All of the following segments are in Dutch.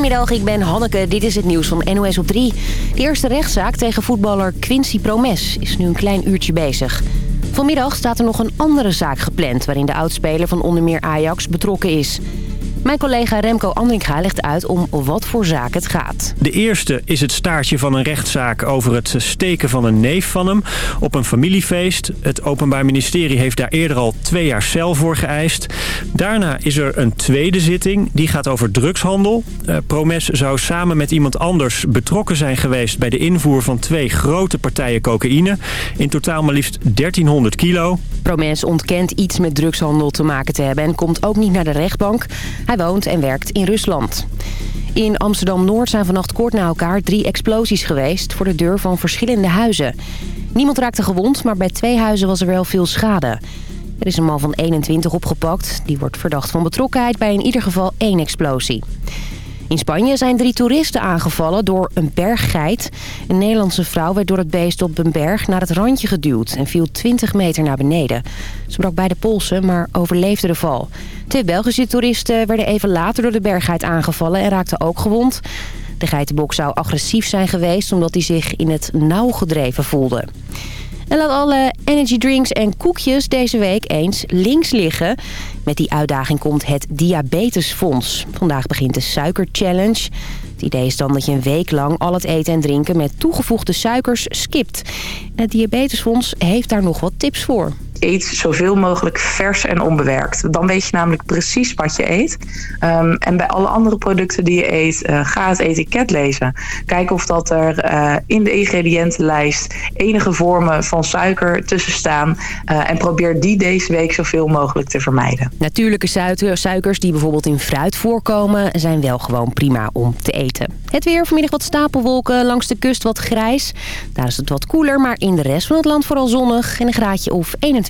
Goedemiddag, ik ben Hanneke. Dit is het nieuws van NOS op 3. De eerste rechtszaak tegen voetballer Quincy Promes is nu een klein uurtje bezig. Vanmiddag staat er nog een andere zaak gepland... waarin de oudspeler van onder meer Ajax betrokken is. Mijn collega Remco Andringa legt uit om wat voor zaak het gaat. De eerste is het staartje van een rechtszaak over het steken van een neef van hem op een familiefeest. Het Openbaar Ministerie heeft daar eerder al twee jaar cel voor geëist. Daarna is er een tweede zitting, die gaat over drugshandel. Uh, Promes zou samen met iemand anders betrokken zijn geweest bij de invoer van twee grote partijen cocaïne. In totaal maar liefst 1300 kilo. Promes ontkent iets met drugshandel te maken te hebben en komt ook niet naar de rechtbank. Hij woont en werkt in Rusland. In Amsterdam-Noord zijn vannacht kort na elkaar drie explosies geweest... voor de deur van verschillende huizen. Niemand raakte gewond, maar bij twee huizen was er wel veel schade. Er is een man van 21 opgepakt. Die wordt verdacht van betrokkenheid bij in ieder geval één explosie. In Spanje zijn drie toeristen aangevallen door een berggeit. Een Nederlandse vrouw werd door het beest op een berg naar het randje geduwd... en viel 20 meter naar beneden. Ze brak beide polsen, maar overleefde de val. Twee Belgische toeristen werden even later door de berggeit aangevallen... en raakten ook gewond. De geitenbok zou agressief zijn geweest... omdat hij zich in het nauw gedreven voelde. En laat alle energydrinks en koekjes deze week eens links liggen. Met die uitdaging komt het Diabetesfonds. Vandaag begint de Suiker Challenge. Het idee is dan dat je een week lang al het eten en drinken met toegevoegde suikers skipt. het Diabetesfonds heeft daar nog wat tips voor eet zoveel mogelijk vers en onbewerkt. Dan weet je namelijk precies wat je eet. Um, en bij alle andere producten die je eet, uh, ga het etiket lezen. Kijk of dat er uh, in de ingrediëntenlijst enige vormen van suiker tussen staan. Uh, en probeer die deze week zoveel mogelijk te vermijden. Natuurlijke suikers die bijvoorbeeld in fruit voorkomen... zijn wel gewoon prima om te eten. Het weer, vanmiddag wat stapelwolken, langs de kust wat grijs. Daar is het wat koeler, maar in de rest van het land vooral zonnig... en een graadje of 21.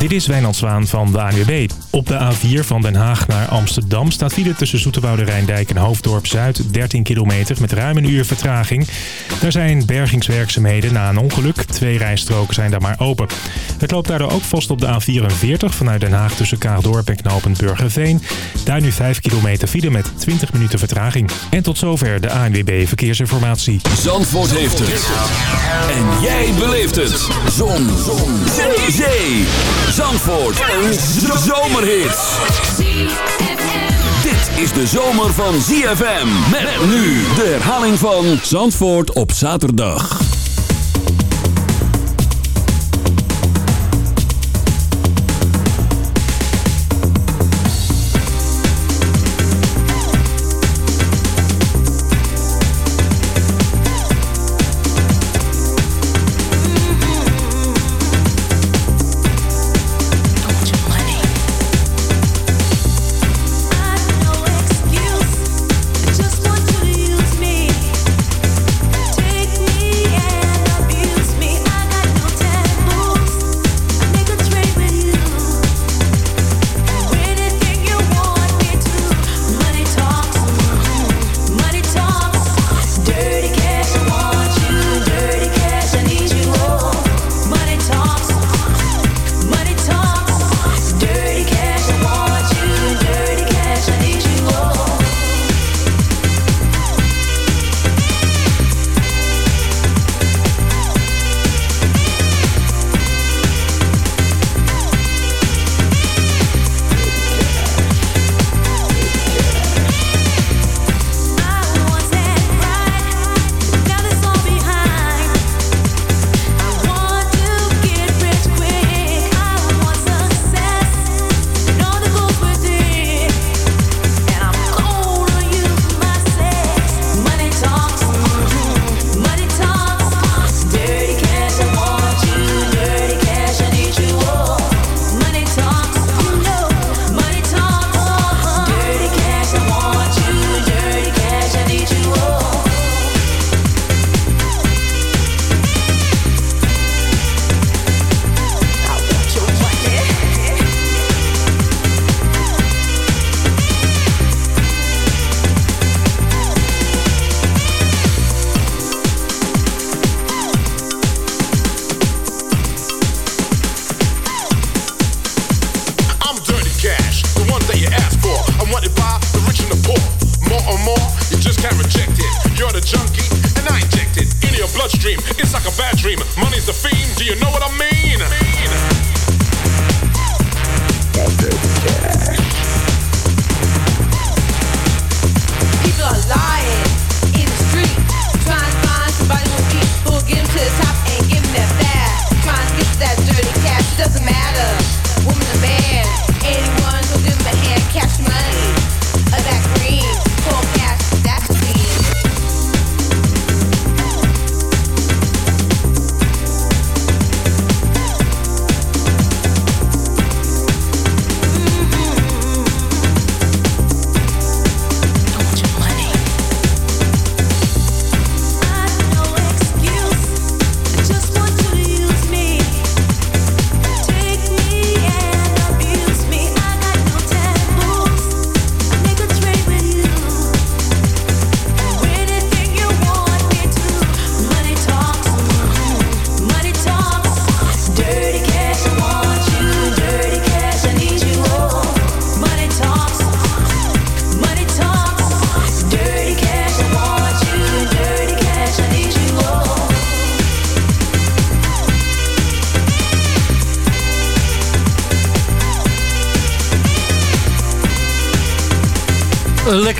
Dit is Wijnand Zwaan van de ANWB. Op de A4 van Den Haag naar Amsterdam staat file tussen Zoeterwoude Rijndijk en Hoofddorp Zuid 13 kilometer met ruim een uur vertraging. Daar zijn bergingswerkzaamheden na een ongeluk. Twee rijstroken zijn daar maar open. Het loopt daardoor ook vast op de A44 vanuit Den Haag tussen Kaagdorp en Knopend Burgerveen. Daar nu 5 kilometer file met 20 minuten vertraging. En tot zover de ANWB Verkeersinformatie. Zandvoort heeft het. En jij beleeft het. Zon. Zon. Zee. Zandvoort. Een zomerhit. Dit is de zomer van ZFM. Met nu de herhaling van Zandvoort op zaterdag.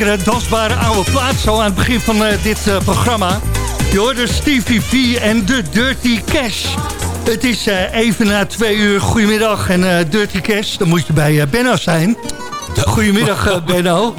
Lekkere dansbare oude plaat zo aan het begin van eh, dit eh, programma. Je hoorde Stevie V en de Dirty Cash. Het is eh, even na twee uur. Goedemiddag en Dirty Cash. Dan moet je bij Benno zijn. Goedemiddag eh, Benno.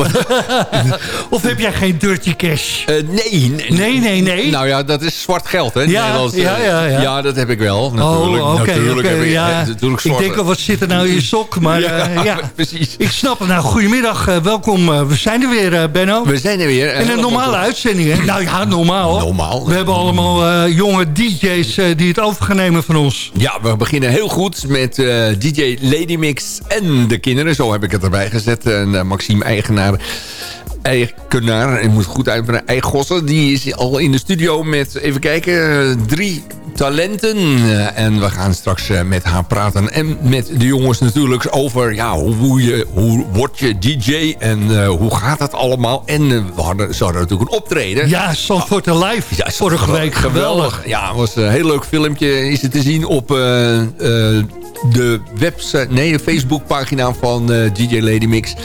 of heb jij geen Dirty Cash? Eh, nee, nee. Nee, nee, nee. Nou ja, dat is zwart geld, hè? Ja, Nederlands, eh, ja, ja, ja. dat heb ik wel, natuurlijk. Oh, natuurlijk heb ik, ja. Ik denk al, wat zit er nou in je sok? Maar Ja, ja, ja. precies. Ik snap het. Nou, goedemiddag. welkom. we zijn er weer, Benno. We zijn er weer. En een normale uitzending, hè? Nou ja, normaal. Normaal. We hebben allemaal jonge DJ's die het over gaan nemen van ons. Ja, we beginnen heel goed met DJ Lady Mix en de kinderen. Zo heb ik het erbij gezet. En eh, Maxime Eigenaar. Eigenaar, ik moet goed uitbrengen, Eigengossen, die is al in de studio met, even kijken, drie talenten. En we gaan straks eh, met haar praten en met de jongens natuurlijk over, ja, hoe, je, hoe word je DJ en eh, hoe gaat het allemaal. En eh, we hadden, ze hadden natuurlijk een optreden. Ja, Zandvoort Live. Ja, Vorige geweldig. week geweldig. Ja, het was een heel leuk filmpje. Is het te zien op de website, nee, de Facebookpagina van DJ Lady Mix.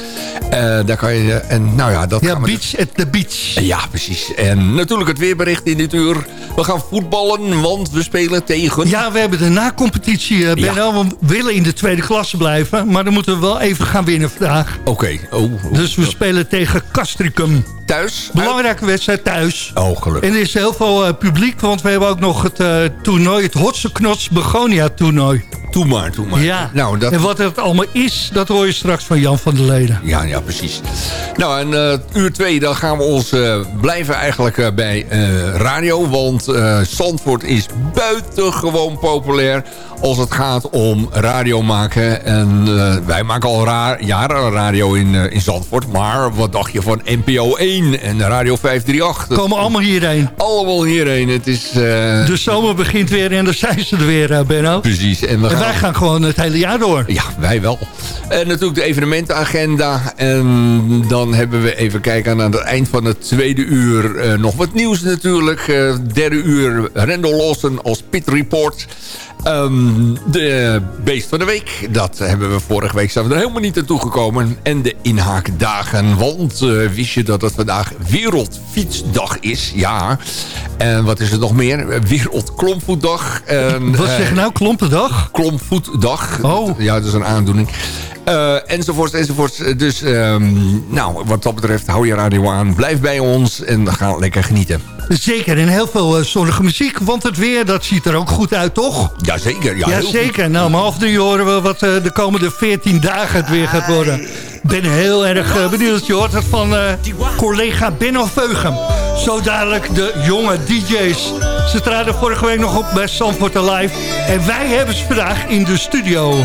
Daar kan je, en nou ja, dat Ja, gaan we Beach at the Beach. ja, precies. En natuurlijk het weerbericht in dit uur. We gaan voetballen, want we spelen tegen... Ja, we hebben de na-competitie, eh, Benno. We willen in de tweede klasse blijven. Maar dan moeten we wel even gaan winnen vandaag. Oké. Oh, Dus we spelen tegen Castricum. thuis? Belangrijke wedstrijd thuis. Oh, gelukkig. En er is heel veel eh, publiek, want we hebben ook nog het eh, toernooi, het Hotse Knots Begonia toernooi. Doe maar, doe maar. Ja, Nou, dat... en wat het allemaal is, dat hoor je straks van Jan van der Leden. Ja, ja, precies. Nou, en eh, uur twee, dan gaan we ons eh, blijven eigenlijk eh, bij radio. Want Zandvoort is buitengewoon populair als het gaat om radio maken. En wij maken al ra jaren radio in, in Zandvoort. Maar wat dacht je van NPO 1 en Radio 538? We komen allemaal hierheen. Allemaal hierheen. Het is... De zomer begint weer en dan zijn ze er weer, Benno. Precies. En, we En gaan... wij gaan gewoon het hele jaar door. Ja, wij wel. En natuurlijk de evenementenagenda. En dan hebben we even kijken aan het eind van het tweede uur eh, nog wat nieuws natuurlijk. Eh, derde uur Rendel Lawson als Pit Report. Ehm, de beest van de week, dat hebben we vorige week zijn we er helemaal niet naartoe gekomen. En de inhaakdagen, want eh, wist je dat het vandaag Wereldfietsdag is? Ja. En wat is er nog meer? Wereldklompvoetdag. En, Wat eh, zeg je nou, klompendag? klompvoetdag. Oh. Ja, dat is een aandoening. Eh, enzovoort, enzovoort. Dus, ehm, nou, wat dat betreft, hou je radio aan. Blijf bij ons en we gaan lekker genieten. Zeker, en heel veel eh, zonnige muziek, want het weer, dat ziet er ook goed uit, toch? Jazeker. Ja, heel goed. Jazeker, nou om half drie horen we wat eh, de komende 14 dagen het weer gaat worden. Ik ben heel erg eh, benieuwd, je hoort het van eh, collega Benno Veugem. Zo dadelijk de jonge DJ's. Ze traden vorige week nog op bij Sanford Alive. En wij hebben ze vandaag in de studio.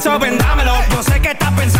eso vendámelo. Yo sé que estás pensando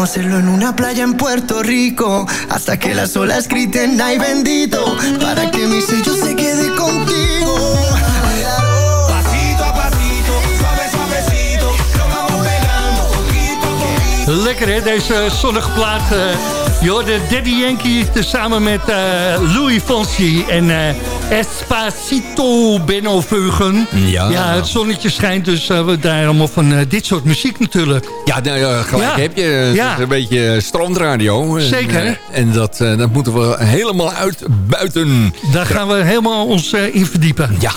Vamos a hacerlo en una playa en Puerto Rico hasta que las olas griten ay bendito para que mi sello se quede contigo. Pasito a pasito, suave, suavecito. Nos vamos pegando poquito a poquito. Lekker hè, deze zonnige plaat. eh je hoorde Daddy Yankee tezamen met eh, Louis Fonsi en eh, Espacito Benoveugen. Ja. ja, het zonnetje schijnt, dus eh, we draaien allemaal van eh, dit soort muziek natuurlijk. Ja, nou, gelijk Ja. heb je. Het Ja. is een beetje strandradio. En, Zeker. eh, En dat, eh, dat moeten we helemaal uitbuiten. Daar gaan we helemaal ons eh, in verdiepen. Ja.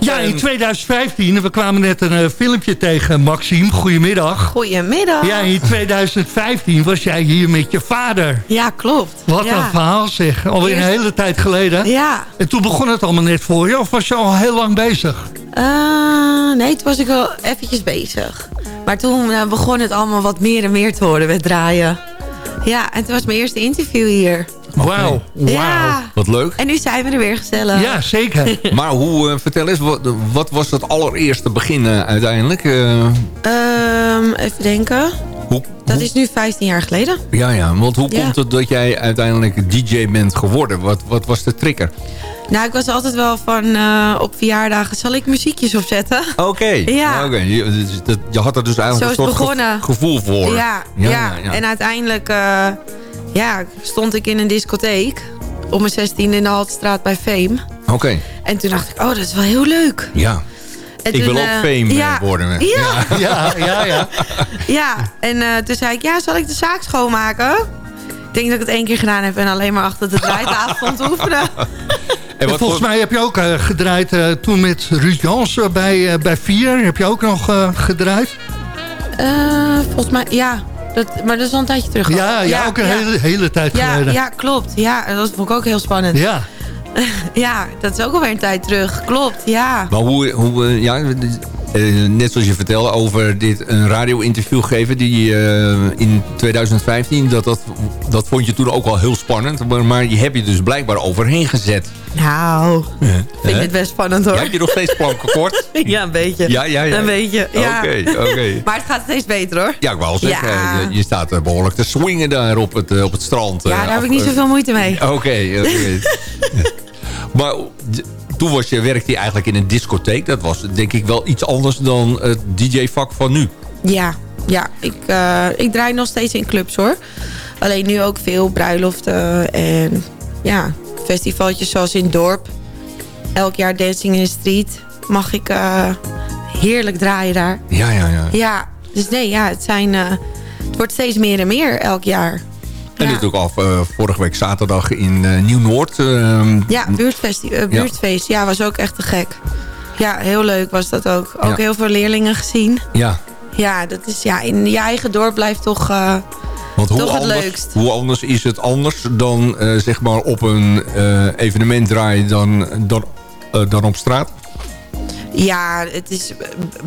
Ja, in 2015, we kwamen net een eh, filmpje tegen, Maxime. Goedemiddag. Goedemiddag. Ja, in 2015 was jij hier met je vader. Ja, klopt. Wat ja. een verhaal zeg. Alweer een hele tijd geleden. Ja. En toen begon het allemaal net voor je? Of was je al heel lang bezig? Eh, nee, toen was ik wel eventjes bezig. Maar toen eh, begon het allemaal wat meer en meer te worden met draaien. Ja, en toen was mijn eerste interview hier. Wauw. Ja. Wat leuk. En nu zijn we er weer gezellig. Ja, zeker. Maar hoe, eh, vertel eens, wat, wat was het allereerste begin uiteindelijk? Eh, Ehm, even denken. Hoe, Dat is nu 15 jaar geleden. ja, ja, want hoe Ja. komt het dat jij uiteindelijk DJ bent geworden? Wat, wat was de trigger? Nou, ik was altijd wel van eh, op verjaardagen... zal ik muziekjes opzetten? Oké. Ja. Oké, Je, dus dat- je had er dus eigenlijk een soort begonnen. gevoel voor. Ja, ja, en uiteindelijk eh, ja, stond ik in een discotheek... op mijn 16 in de Haltestraat bij Fame. Oké, En toen dacht ik, oh, dat is wel heel leuk. ja. En Ik toen, wil ook eh, fame ja, eh, worden. Ja, Ja, ja, ja. ja. en eh, toen zei ik, ja, zal ik de zaak schoonmaken? Ik denk dat ik het één keer gedaan heb en alleen maar achter de draaitafel stond oefenen. En wat volgens mij heb je ook eh, gedraaid eh, toen met Ruud Jansen bij, eh, bij Vier. Heb je ook nog eh, gedraaid? Eh, volgens mij, ja. Dat, maar dat is al een tijdje terug. Ja, ja, ook een ja. hele, hele tijd Ja, geleden. ja, klopt. Ja, dat vond ik ook heel spannend. Ja. Ja, dat is ook alweer een tijd terug. Klopt, ja. Maar hoe, hoe, eh, ja, eh, net zoals je vertelde over dit een radio-interview geven... die eh, in 2015, dat, dat, dat vond je toen ook al heel spannend. Maar, maar je hebt je dus blijkbaar overheen gezet. Nou, Ja. vind ik het best spannend hoor. Ja, heb je nog steeds planken kort? ja, een beetje. Ja, ja, ja. Een beetje, ja. Oké, oké. Maar het gaat steeds beter hoor. Ja, ik wou al zeggen, Ja. je, je staat eh, behoorlijk te swingen daar op het, op het strand. Ja, daar heb ik niet zoveel moeite mee. Oké, oké. Maar toen was je, werkte je eigenlijk in een discotheek. Dat was denk ik wel iets anders dan het DJ-vak van nu. Ja, ja ik, eh, ik draai nog steeds in clubs hoor. Alleen nu ook veel bruiloften en ja, festivaltjes zoals in dorp. Elk jaar Dancing in the Street mag ik eh, heerlijk draaien daar. Ja, ja, ja. Ja, dus nee, ja, het, zijn, eh, het wordt steeds meer en meer elk jaar. En natuurlijk af eh, vorige week zaterdag in eh, Nieuw-Noord. ehm, Ja, buurtfesti eh, buurtfeest. Ja. was ook echt te gek. Ja, heel leuk was dat ook. Ook Ja. heel veel leerlingen gezien. ja. Ja, dat is, ja, in je eigen dorp blijft toch, Want hoe toch het anders, leukst. hoe anders is het anders dan zeg maar op een evenement draaien dan, dan, dan op straat? Ja, het is,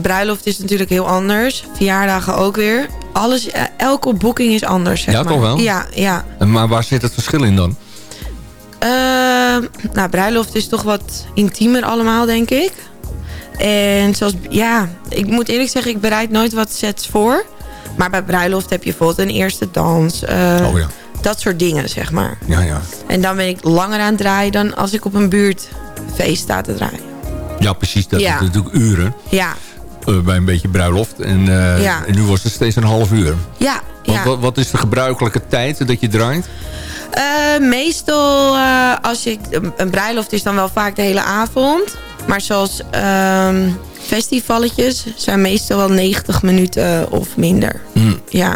bruiloft is natuurlijk heel anders. Verjaardagen ook weer. Alles, eh, elke boeking is anders, zeg Ja, maar. toch wel? Ja, ja. Maar waar zit het verschil in dan? Eh, nou, bruiloft is toch wat intiemer allemaal, denk ik. En zoals, ja, ik moet eerlijk zeggen, ik bereid nooit wat sets voor. Maar bij bruiloft heb je bijvoorbeeld een eerste dans. eh, Oh ja. Dat soort dingen, zeg maar. Ja, ja. En dan ben ik langer aan het draaien dan als ik op een buurtfeest sta te draaien. Ja, precies. Dat Ja. is natuurlijk uren Ja, eh, bij een beetje bruiloft. En, eh, Ja. en nu was het steeds een half uur. ja, Wat, ja. wat, wat is de gebruikelijke tijd dat je draait? Eh, meestal, als ik, een, bruiloft is dan wel vaak de hele avond. Maar zoals ehm festivalletjes zijn meestal wel 90 minuten of minder. Hmm. Ja,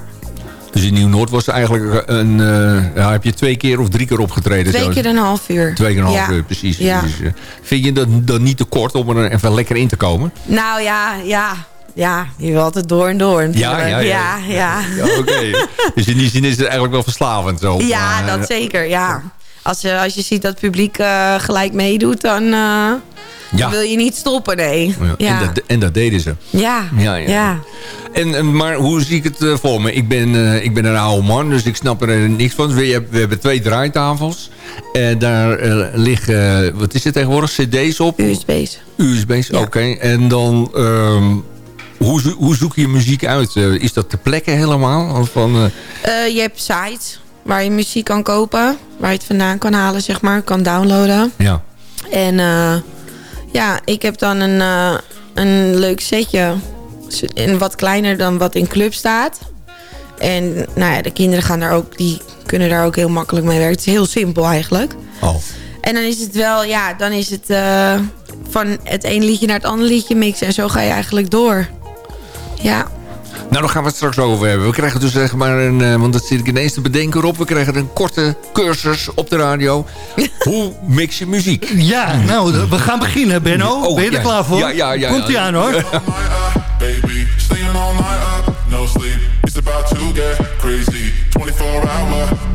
Dus in Nieuw-Noord was eigenlijk een... eh, ja, heb je twee keer of drie keer opgetreden? twee keer een half uur. Twee keer een half Ja. uur, precies. Ja. Dus, eh, vind je dat dan niet te kort om er even lekker in te komen? Nou ja, ja, ja, je wil altijd door en door. ja, ja. ja, ja. Oké. dus in die zin is het eigenlijk wel verslavend zo. Ja, dat zeker, ja. Als je, als je ziet dat het publiek eh, gelijk meedoet, dan, eh, Ja. dan wil je niet stoppen, nee. Ja, Ja, En, dat, en dat deden ze. ja, Ja, ja. En, en- maar hoe zie ik het eh, voor me? Ik ben, eh, ik ben een oude man, dus ik snap er niks van. We, hebben- we hebben twee draaitafels. En daar eh, liggen, wat is het tegenwoordig, cd's op? USB's. USB's, oké. En dan, ehm, hoe, zo- hoe zoek je muziek uit? Is dat ter plekke helemaal? Of van, je hebt sites waar je muziek kan kopen. Waar je het vandaan kan halen, zeg maar. Kan downloaden. ja. En ja, ik heb dan een, eh, een leuk setje. En wat kleiner dan wat in club staat. En nou ja, de kinderen gaan daar ook, die kunnen daar ook heel makkelijk mee werken. Het is heel simpel eigenlijk. Oh. En dan is het wel, ja, dan is het eh, van het ene liedje naar het andere liedje mixen. En zo ga je eigenlijk door. Ja. Nou, daar gaan we het straks over hebben. We krijgen dus zeg maar een, eh, want dat zit ik ineens te bedenken op. We krijgen een korte cursus op de radio. Hoe mix je muziek? Ja, nou, we gaan beginnen, Benno. Oh, ben je er ja. klaar voor? Ja, ja, ja, Komt-ie ja. aan, hoor. Baby, staying all night up, no sleep. It's about to get crazy. 24 hour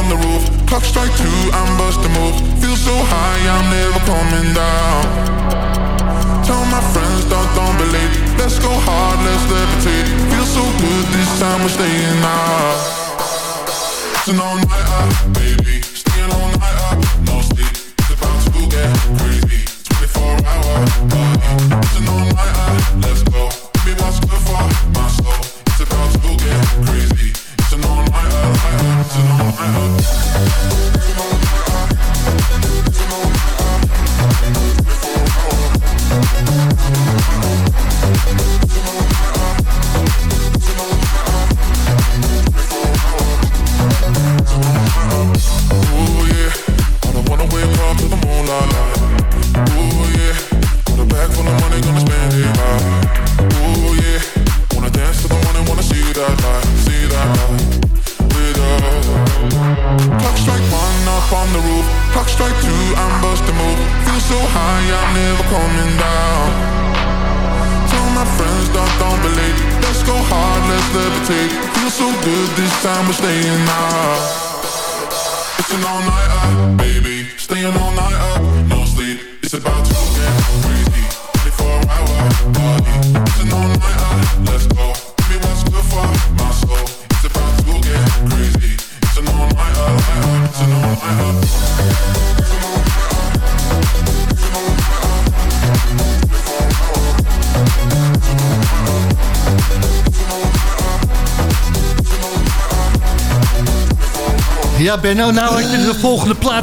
on the roof. Clock strike two, I'm busting moves. Feel so high, I'm never coming down. Tell my friends, don't, don't believe. Let's go hard, let's levitate. Feel so good this time, we're staying out. Staying all night up, baby.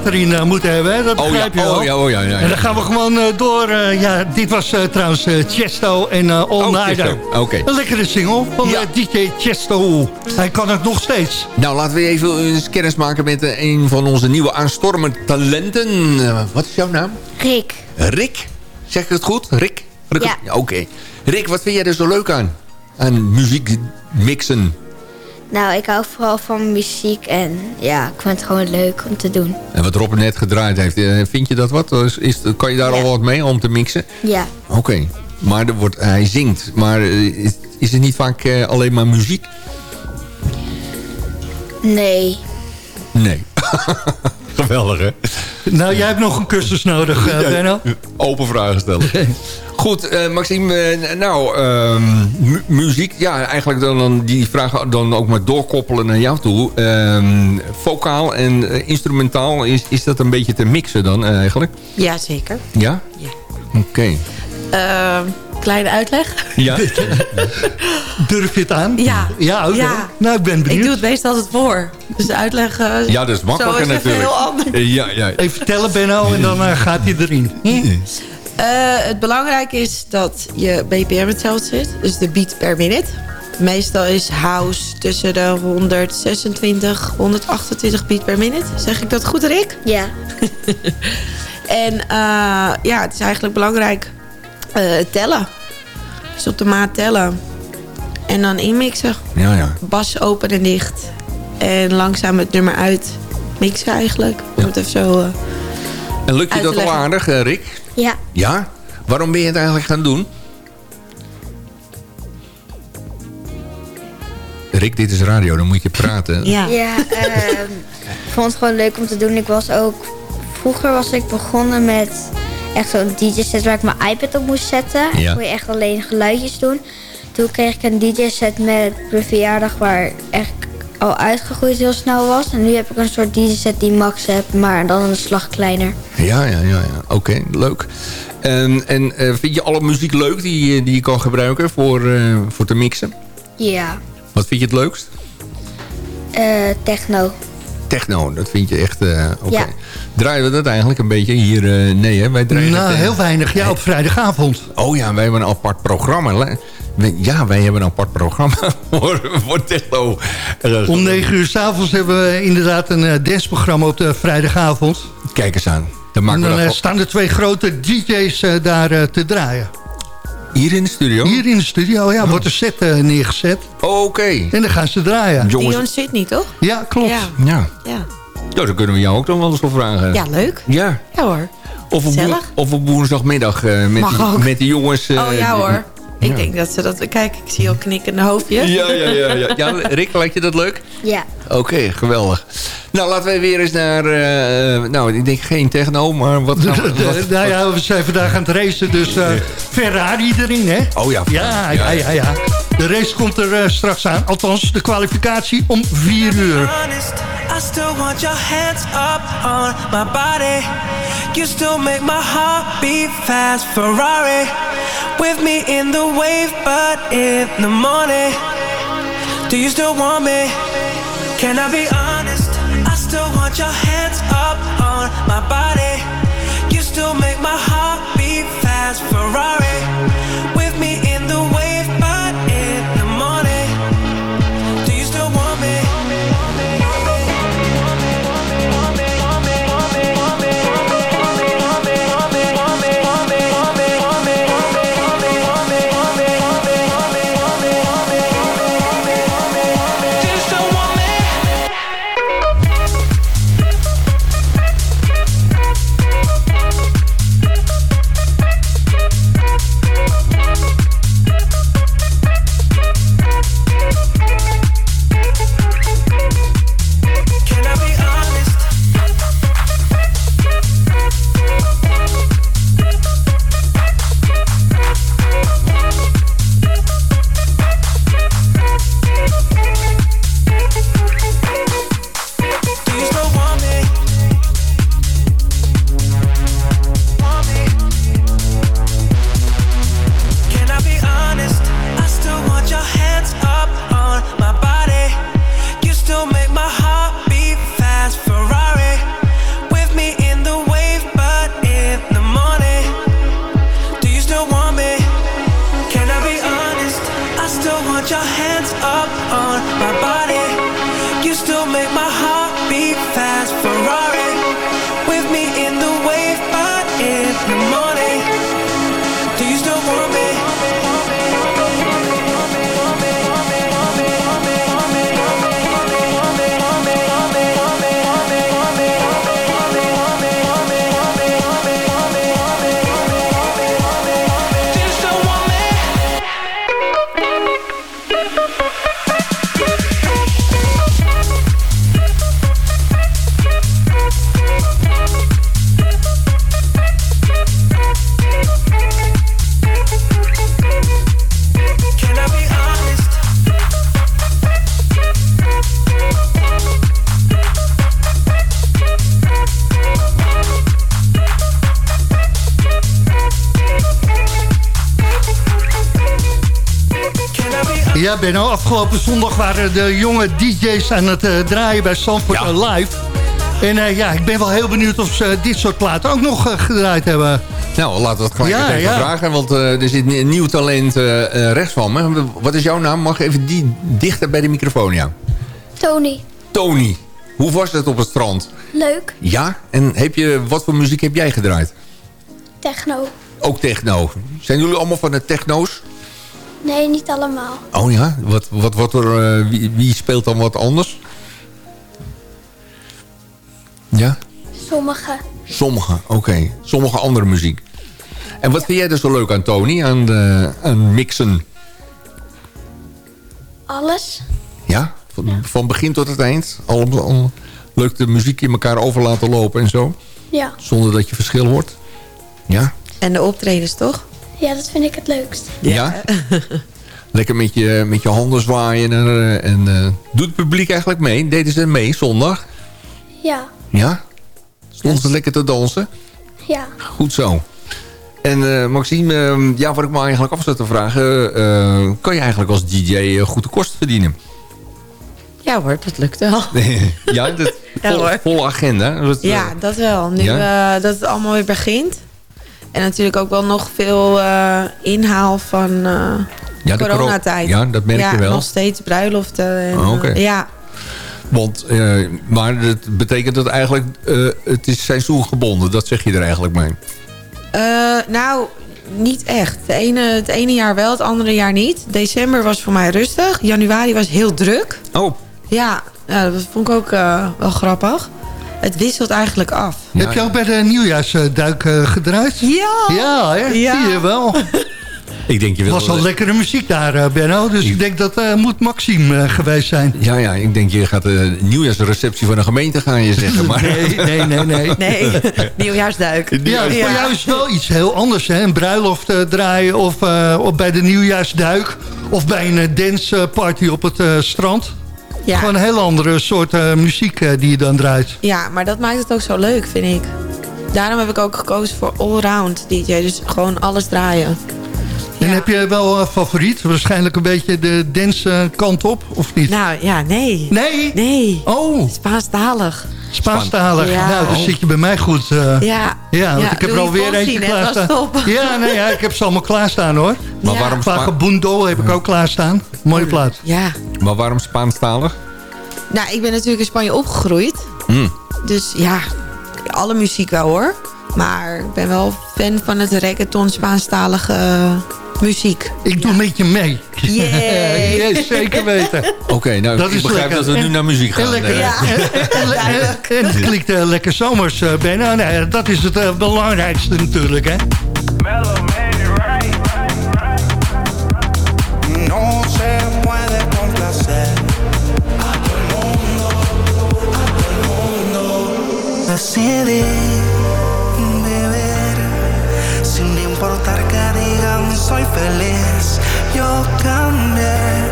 Erin eh, moeten hebben, hè? dat Oh ja, begrijp je oh ja, oh ja, ja, ja. En dan gaan we gewoon eh, door. eh, ja, dit was trouwens Chesto en eh, All Oh, Nighter. Een lekkere single van Ja. DJ Chesto. Hij kan het nog steeds. Nou, laten we even eens kennis maken met een van onze nieuwe aanstormende talenten. Wat is jouw naam? Rick. Rick? Zeg ik het goed? Rick? Rick? Ja. Oké. Rick, wat vind jij er zo leuk aan? Aan muziek mixen. Nou, ik hou vooral van muziek en ja, ik vind het gewoon leuk om te doen. En wat Rob net gedraaid heeft, eh, vind je dat wat? Is, is, kan je daar Ja. al wat mee om te mixen? Ja, Oké. Maar er wordt, hij zingt. Maar eh, is, is het niet vaak eh, alleen maar muziek? nee. Nee. Geweldig, hè? Nou, jij hebt nog een cursus nodig, eh, Benno. Open vragen stellen. Goed, eh, Maxime, eh, nou, ehm, mu- muziek. Ja, eigenlijk dan, dan die vraag dan ook maar doorkoppelen naar jou toe. Ehm vocaal en eh, instrumentaal, is, is dat een beetje te mixen dan eigenlijk? Ja, zeker. Ja? Ja. Oké. Ehm, kleine uitleg. Ja. Durf je het aan? Ja. Ja, oké. Ja. Nou, ik ben Ik benieuwd. doe het meestal altijd voor. Dus de uitleg... ja, dat is makkelijker Zo is het natuurlijk. heel anders. Ja, ja. Even vertellen, Benno, en dan gaat hij erin. Hm? Eh, het belangrijke is dat je BPM hetzelfde zit. Dus de beat per minute. Meestal is house tussen de 126, 128 beat per minute. Zeg ik dat goed, Rick? Ja. En eh, ja, het is eigenlijk belangrijk eh, tellen. Dus op de maat tellen. En dan inmixen. Ja, ja. Bas open en dicht. En langzaam het nummer uit mixen eigenlijk. Om het even zo... En lukt je dat al leggen. aardig, Rick? Ja. Ja? Waarom ben je het eigenlijk gaan doen? Rick, dit is radio, dan moet je praten. ja. Ja, ehm, ik vond het gewoon leuk om te doen. Ik was ook... Vroeger was ik begonnen met echt zo'n DJ-set waar ik mijn iPad op moest zetten. Ja. Kon je echt alleen geluidjes doen. Toen kreeg ik een DJ-set met mijn verjaardag waar echt al uitgegroeid heel snel was. En nu heb ik een soort DJ-set die max heb, maar dan een slag kleiner. Ja, ja, ja. ja. Oké, leuk. En, en eh, vind je alle muziek leuk die, je- die je kan gebruiken voor, eh, voor te mixen? Ja. Wat vind je het leukst? Eh, techno. Techno, dat vind je echt... eh, Oké. Ja. Draaien we dat eigenlijk een beetje hier? eh, nee, hè? Wij draaien Nou, het, heel weinig. Ja, op vrijdagavond. Oh ja, wij hebben een apart programma. Ja, wij hebben een apart programma voor, voor techno. Eh, Om 9 uur s'avonds hebben we inderdaad een uh, danceprogramma op de vrijdagavond. Kijk eens aan. Dan En maken we dan dat eh, staan er twee grote DJ's eh, daar eh, te draaien. hier in de studio. Hier in de studio, ja, wordt een set eh, neergezet. Oké. En dan gaan ze draaien. Jongens. Dion zit niet, toch? Ja, klopt. Ja. Ja. Ja. Nou, dan kunnen we jou ook dan wel eens wel vragen. ja, leuk. Ja. Ja hoor. Of op, of op woensdagmiddag eh, met, Mag die, ook. met die jongens. eh, oh ja hoor. Ik ja. denk dat ze dat... Kijk, ik zie al knikkende hoofdje. Ja, ja, ja, ja. ja, Rick, lijkt je dat leuk? Ja. Oké, geweldig. Nou, laten we weer eens naar... eh, nou, ik denk geen techno, maar wat wat- nou ja, we zijn vandaag aan het racen, dus eh, Ferrari erin, hè? Oh ja. Ja, ja, ja, ja. De race komt er eh, straks aan. Althans, de kwalificatie om 4 uur. I still want your hands up on my body. You still make my heart beat fast. Ferrari, with me in the wave, but in the morning. Do you still want me? Can I be honest? I still want your hands up on my body. You still make my heart beat fast. Ferrari, Ja, Benno, afgelopen zondag waren de jonge DJ's aan het eh, draaien bij Sanford Live. En eh, ja, ik ben wel heel benieuwd of ze dit soort platen ook nog eh, gedraaid hebben. Nou, laten we het gelijk Ja, even ja. vragen. Want eh, er zit een nieuw talent eh, eh, rechts van me. Wat is jouw naam? Mag je even die dichter bij de microfoon, ja. Tony, Tony, hoe was het op het strand? leuk. Ja? En heb je, wat voor muziek heb jij gedraaid? Techno. Ook techno. Zijn jullie allemaal van de techno's? Nee, niet allemaal. Oh ja? Wat, wat, wat er, eh, wie, wie speelt dan wat anders? Ja? Sommige. Sommige, oké. Sommige andere muziek. En wat vind jij er zo leuk aan Tony? Aan, de, aan mixen? Alles. Ja? Van, van begin tot het eind? Allemaal leuk de muziek in elkaar over laten lopen en zo? Ja. Zonder dat je verschil hoort? Ja? En de optredens, toch? Ja, dat vind ik het leukst. Ja? Lekker met je, met je handen zwaaien. En, eh, en eh, doet het publiek eigenlijk mee? Deden ze mee zondag? Ja. Ja? Stonden ze lekker te dansen? Ja. Goed zo. En eh, Maxime, eh, ja, wat ik me eigenlijk af zat te vragen... eh, kan je eigenlijk als DJ eh, goed de kosten verdienen? Ja hoor, dat lukt wel. ja, dat, Ja, vol- hoor. volle agenda. Dat, Ja, dat wel. Nu Ja? eh, dat het allemaal weer begint. En natuurlijk ook wel nog veel eh, inhaal van eh Ja, de coronatijd. coro- ja, dat merk ja, je wel. nog steeds bruiloften. En, Oh, oké. eh, ja, Want, maar dat betekent dat eigenlijk... het is seizoengebonden, dat zeg je er eigenlijk mee. Nou, niet echt. De ene, het ene jaar wel, het andere jaar niet. December was voor mij rustig. Januari was heel druk. Oh. Ja, ja dat vond ik ook wel grappig. Het wisselt eigenlijk af. Heb je ook bij de nieuwjaarsduik eh, gedraaid? Ja. Ja, hè? Ja. zie je wel. Ik denk je wil was al lekkere muziek daar, eh, Benno. Dus ik denk dat eh, moet Maxime geweest zijn. Ja, ja, ik denk je gaat de nieuwjaarsreceptie van een gemeente gaan je zeggen. Maar... Nee, nee, nee, nee. Nee, nieuwjaarsduik. Ja, voor jou is het wel iets heel anders, hè? Een bruiloft eh, draaien of, eh, of bij de nieuwjaarsduik... of bij een danceparty op het eh, strand. Ja. Gewoon een heel andere soort eh, muziek eh, die je dan draait. Ja, maar dat maakt het ook zo leuk, vind ik. Daarom heb ik ook gekozen voor allround DJ. Dus gewoon alles draaien. En heb je wel een favoriet? Waarschijnlijk een beetje de dance eh, kant op, of niet? Nou, ja, nee. Nee? Nee. Oh. Spaanstalig. Spaanstalig. Ja. Nou, dan zit je bij mij goed. eh. Ja. Ja, want Ja, ik heb er alweer eentje klaarstaan. Ja, nee, ja, ik heb ze allemaal klaarstaan hoor. Maar Ja. waarom Vagabundo heb ik ook klaarstaan. Mooie plaat. Ja. Maar waarom Spaanstalig? Nou, ik ben natuurlijk in Spanje opgegroeid. Hmm. Dus ja, alle muziek wel hoor. Maar ik ben wel fan van het reggaeton Spaanstalige eh, muziek. Ik doe met je mee. Yay. Ja, zeker weten. Oké, nou, Dat ik is begrijp lekker. dat we nu naar muziek gaan. En lekker, eh. ja. en, het klinkt eh, lekker zomers, eh Ben. Nou, nee, dat is het belangrijkste natuurlijk, hè. No se puede complacer a todo el mundo, a todo el mundo. Decidí soy feliz. Yo cambié,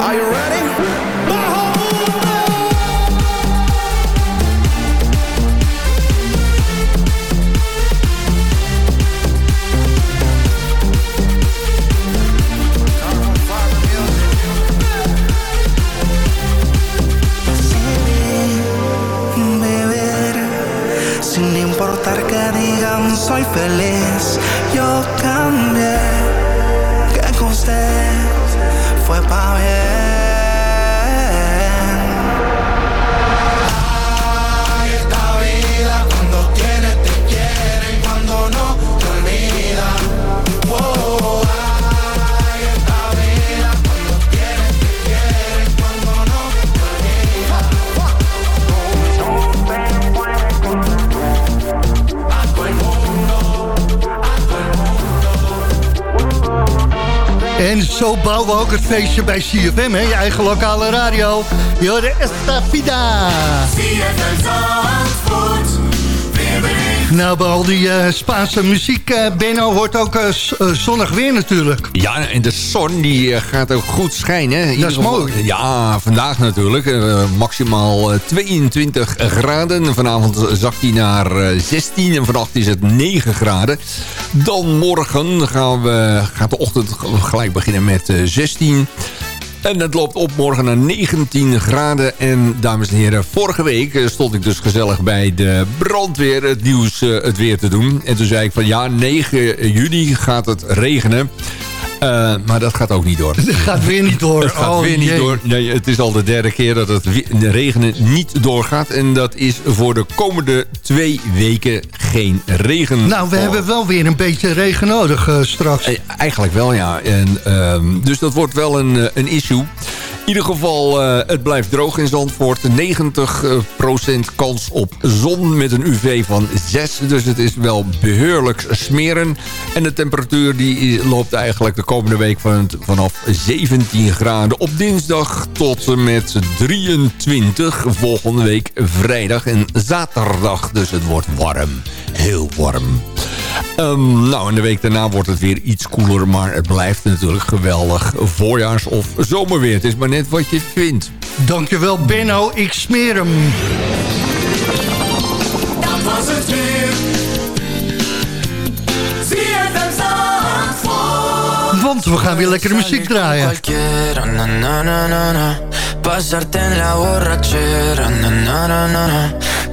Are you ready? Ook het feestje bij CFM, hè? je eigen lokale radio. Jorde Esta Vida. Nou, bij al die eh, Spaanse muziek, eh, Benno, hoort ook eh, zonnig weer natuurlijk. Ja, en de zon die gaat ook goed schijnen. In ieder is mooi. Ja, vandaag natuurlijk. maximaal eh, 22 graden. Vanavond zakt hij naar eh, 16 en vannacht is het 9 graden. Dan morgen gaan we, gaat de ochtend gelijk beginnen met eh, 16 en het loopt op morgen naar 19 graden. En dames en heren, vorige week eh, stond ik dus gezellig bij de brandweer het nieuws, eh, het weer te doen. En toen zei ik van ja, 9 juni gaat het regenen. Eh, maar dat gaat ook niet door. Het gaat weer niet door. Het gaat Oh, weer niet jee. door. Nee, het is al de derde keer dat het regenen niet doorgaat. En dat is voor de komende twee weken geen regen. Nou, we hebben wel weer een beetje regen nodig eh, straks. Eh, Eigenlijk wel, ja. En, ehm, dus dat wordt wel een, een issue. In ieder geval, eh, het blijft droog in Zandvoort. 90% kans op zon met een UV van 6. Dus het is wel beheerlijk smeren. En de temperatuur die loopt eigenlijk de komende week van, vanaf 17 graden op dinsdag tot en met 23 volgende week vrijdag en zaterdag. Dus het wordt warm. Heel warm. Ehm, nou, en de week daarna wordt het weer iets koeler, maar het blijft natuurlijk geweldig voorjaars- of zomerweer. Het is maar net wat je vindt. Dankjewel, Benno. Ik smeer hem. Dat was het weer. Want we gaan weer lekkere muziek draaien. Pasarte en la borrachera.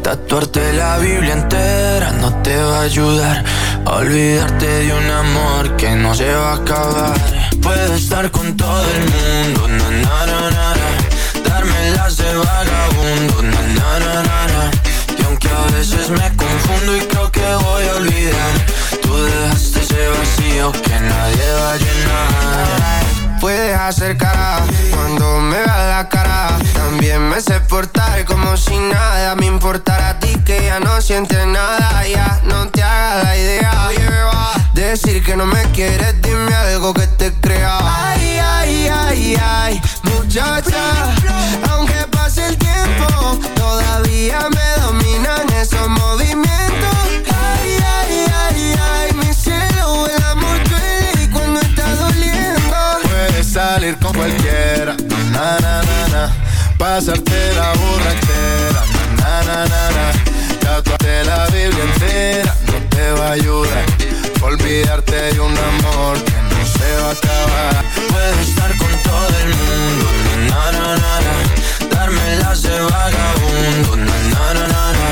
Tatuarte la Biblia entera no te va a ayudar. Olvidarte de un amor que no se va a acabar. Puedo estar con todo el mundo, na, na, na, na. Darme las de vagabundo, na, na, na, na, na. Y aunque a veces me confundo y creo que voy a olvidar, tú dejaste que nadie va a llenar. Puedes hacer cara cuando me veas la cara. También me sé portar como si nada me importara a ti que ya no sientes nada. Ya no te hagas la idea. Decir que no me quieres, dime algo que te crea. Ay, ay, ay, ay, muchacha. Aunque pase el tiempo, todavía me dominan esos movimientos. Salir con cualquiera, na na na na. Pasarte la borrachera, na na na na. Tatuarte la Biblia entera no te va a ayudar. Olvidarte de un amor que no se va a acabar. Puedo estar con todo el mundo, na, na, na, na. Darme las de vagabundo, na, na, na, na, na.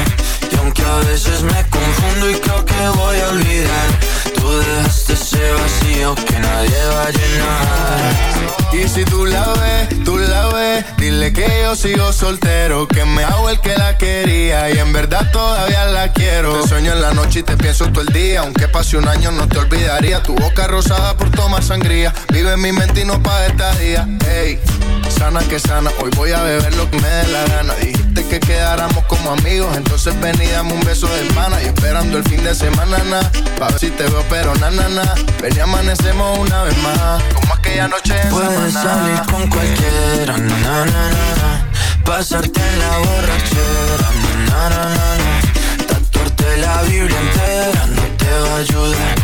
Y aunque a veces me confundo y creo que voy a olvidar, tú dejaste ese vacío que nadie va a llenar. Y si tú la ves, tú la ve. Dile que yo sigo soltero, que me hago el que la quería y en verdad todavía la quiero. Te sueño en la noche y te pienso todo el día, aunque pase un año no te olvidaría. Tu boca rosada por tomar sangría, vive en mi mente y no paga esta día. Ey, sana que sana, hoy voy a beber lo que me dé la gana. Dijiste que quedáramos como amigos, entonces ven y dame un beso de hermana. Y esperando el fin de semana, na, pa' ver si te veo, pero na, na, na. Ven y amanecemos una vez más, como aquella noche en Puedes Samaná. salir con cualquiera, na, na, na, na. Pasarte en la borrachera, na, na, na, na. Tatuarte la Biblia entera no te va a ayudar.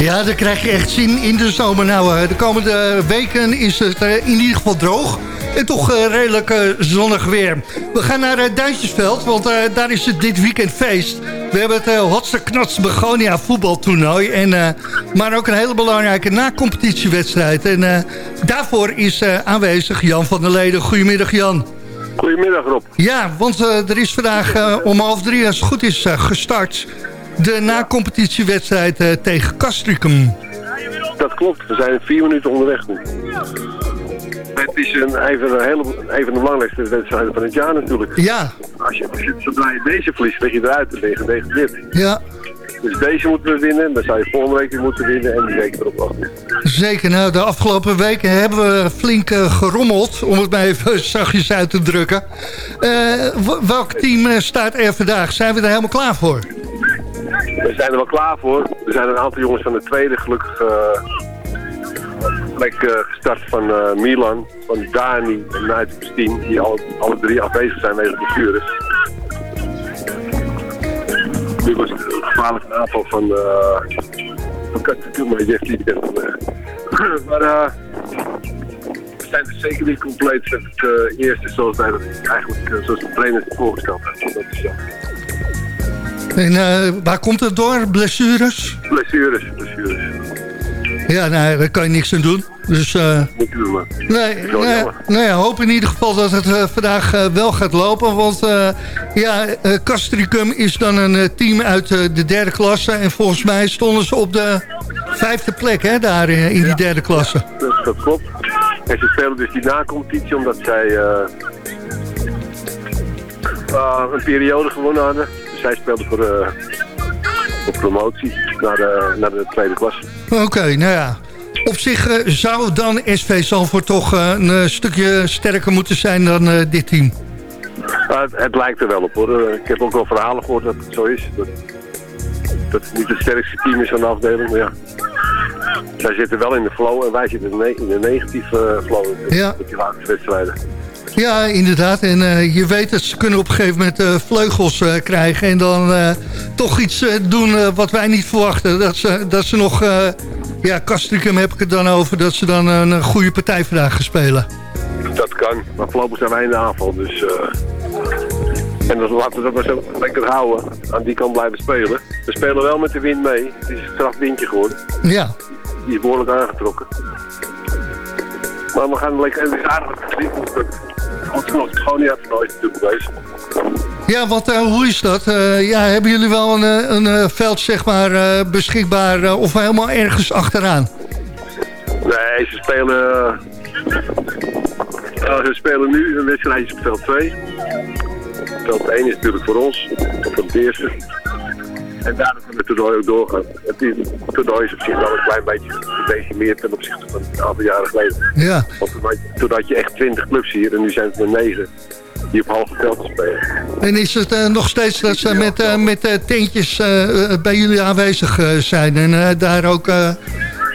Ja, dan krijg je echt zin in de zomer. Nou, eh, de komende weken is het eh, in ieder geval droog. En toch eh, redelijk zonnig weer. We gaan naar Duintjesveld, want daar is het dit weekend feest. We hebben het Hotse Knots Begonia voetbaltoernooi. En, maar ook een hele belangrijke na-competitiewedstrijd. En daarvoor is aanwezig Jan van der Leden. Goedemiddag Jan. Goedemiddag Rob. Ja, want eh, er is vandaag eh, om half drie, als het goed is, eh, gestart... de na-competitiewedstrijd tegen Castricum. Dat klopt, we zijn vier minuten onderweg nu. Het is een, even, een hele, even de belangrijkste wedstrijd van het jaar natuurlijk. Ja. Als je, als je, zodra je deze verliest, leg je eruit en ben je gedegradeerd. Ja, Dus deze moeten we winnen, dan zou je volgende week weer moeten winnen en die week erop ook. Zeker. Nou, de afgelopen weken hebben we flink eh, gerommeld, om het maar even zachtjes uit te drukken. Eh, welk team eh, staat er vandaag? Zijn we er helemaal klaar voor? We zijn er wel klaar voor. Er zijn een aantal jongens van de tweede gelukkig eh, gestart van Milan, van Dani en Nijt Christine, die alle, alle drie afwezig zijn wegens blessures. Nu was een gevaarlijke aanval van van Katsuku, maar Jeff die kent hem. eh. maar eh, we zijn dus zeker niet compleet met het eh, eerste zoals wij dat eigenlijk zoals de trainer het voorgesteld heeft. Dat is ja. En waar komt het door? Blessures? Blessures, blessures. Ja, nou, daar kan je niks aan doen. Dus Moet u maar. nee, nee, nou ja, hoop in ieder geval dat het eh, vandaag eh, wel gaat lopen. Want ja, Castricum is dan een team uit de derde klasse. En volgens mij stonden ze op de vijfde plek hè, daar in die derde klasse. Dat, dat klopt. En ze spelen dus die na-competitie omdat zij een periode gewonnen hadden. Dus zij speelden voor, voor promotie naar de, naar de tweede klasse. Oké, nou ja. Op zich eh, zou dan SV Zalvoort toch eh, een eh, stukje sterker moeten zijn dan dit team. Het, het lijkt er wel op hoor. Ik heb ook wel verhalen gehoord dat het zo is. Dat, dat het niet het sterkste team is van de afdeling, maar ja. Zij zitten wel in de flow en wij zitten in de, ne- in de negatieve flow. Ja. Met die laatste wedstrijden. Ja, inderdaad. En eh, je weet dat ze kunnen op een gegeven moment eh, vleugels eh, krijgen... en dan toch iets doen wat wij niet verwachten. Dat ze, dat ze nog... ja, Castricum heb ik het dan over... dat ze dan een, een goede partij vandaag gaan spelen. Dat kan, maar voorlopig zijn wij in de aanval, dus... en dan laten we dat maar zo lekker houden. Aan die kant blijven spelen. We spelen wel met de wind mee. Het is een straf windje geworden. Ja, Die is behoorlijk aangetrokken. Maar we gaan lekker... Het is aardig Goed genoeg, gewoon niet nooit natuurlijk bezig. ja want eh, hoe is dat? Eh, ja, hebben jullie wel een, eh, een veld zeg maar, beschikbaar... of helemaal ergens achteraan? Nee, ze spelen... ze spelen nu een wedstrijdje op veld 2. Veld 1 is natuurlijk voor ons, voor het eerste. En daardoor kan het toernooi ook doorgaan. Het, is, het toernooi is op zich wel een klein beetje gedecimeerd ten opzichte van een aantal jaren geleden. Ja. Want toen had, je, echt 20 clubs hier en nu zijn het er 9 die op halve veld spelen. En is het eh, nog steeds dat ze met, eh, met eh, tentjes bij jullie aanwezig zijn... en daar ook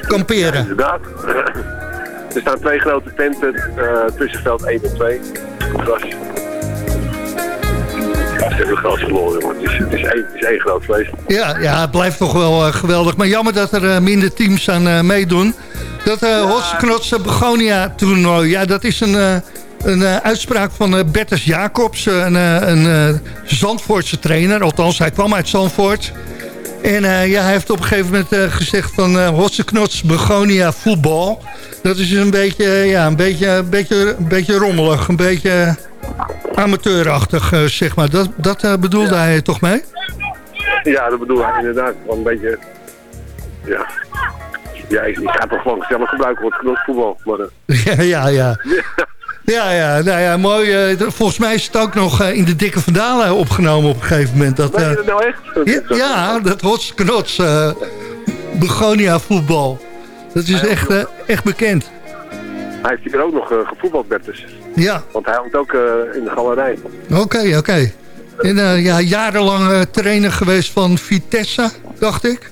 kamperen? Inderdaad. er staan twee grote tenten tussen veld 1 en 2. Gras. Ja, ze hebben gras verloren, maar het is, het, is één, het is één groot feest. Ja, ja, het blijft toch wel eh, geweldig. Maar jammer dat er eh, minder teams aan eh, meedoen. Dat uh, Hotsknotse Begonia toernooi, ja, dat is een, eh, een uitspraak van eh, Bertus Jacobs, een, eh, een eh, Zandvoortse trainer. Althans, hij kwam uit Zandvoort. En eh, ja, hij heeft op een gegeven moment eh, gezegd van uh, Hotseknots Begonia voetbal. Dat is een beetje, ja, een beetje, een beetje, een beetje rommelig, een beetje amateurachtig, eh, zeg maar. Dat, dat eh, bedoelde hij toch mee? Ja, dat bedoel ik inderdaad. Wel een beetje, ja, Ja, ik, ik ga toch gewoon gezellig gebruiken voor het knopvoetbal. Maar, eh, Ja, ja, ja. Ja, ja, nou ja, mooi. volgens mij is het ook nog in de dikke vandalen opgenomen op een gegeven moment. Dat, je dat nou echt? ja, ja, dat hots knots eh, begonia voetbal. Dat is echt, echt bekend. Hij heeft hier ook nog gevoetbald, Bertus. Ja, Want hij hangt ook eh, in de galerij. oké, oké. En eh, ja, jarenlang eh, trainer geweest van Vitesse, dacht ik.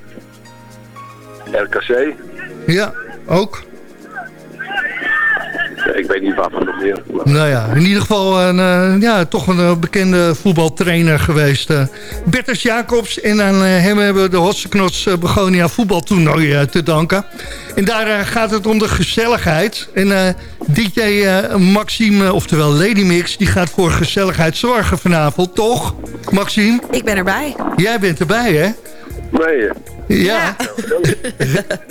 RKC. Ja, ook. Ja, ik weet niet waarvan nog meer. maar- Nou ja, in ieder geval een, eh, ja, toch een eh, bekende voetbaltrainer geweest. eh Bertus Jacobs. En aan eh, hem hebben we de Hotseknots eh, Begonia voetbaltoernooi eh, te danken. En daar eh, gaat het om de gezelligheid. En eh, DJ eh, Maxime, eh, oftewel Lady Mix, die gaat voor gezelligheid zorgen vanavond, toch? Maxime? Ik ben erbij. Jij bent erbij, hè? Nee, eh, Ja.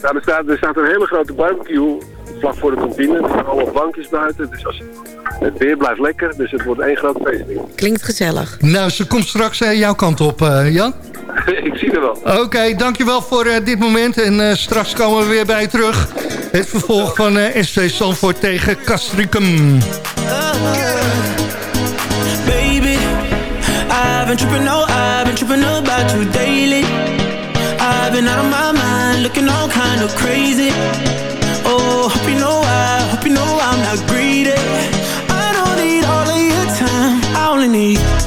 nou, er, staat, er staat een hele grote barbecue vlak voor de kantine. Er staan allemaal bankjes buiten. Dus als, het weer blijft lekker, dus het wordt één groot feest. Klinkt gezellig. Nou, ze komt straks eh, jouw kant op, eh, Jan. ik zie er wel. Oké, dankjewel voor eh, dit moment. En eh, straks komen we weer bij je terug. Het vervolg van eh SV Sanford tegen Castricum. Baby, I've been tripping, oh, I've been tripping about you daily. I've been out of my mind, looking all kind of crazy. Hope you know I, hope you know I'm not greedy. I don't need all of your time, I only need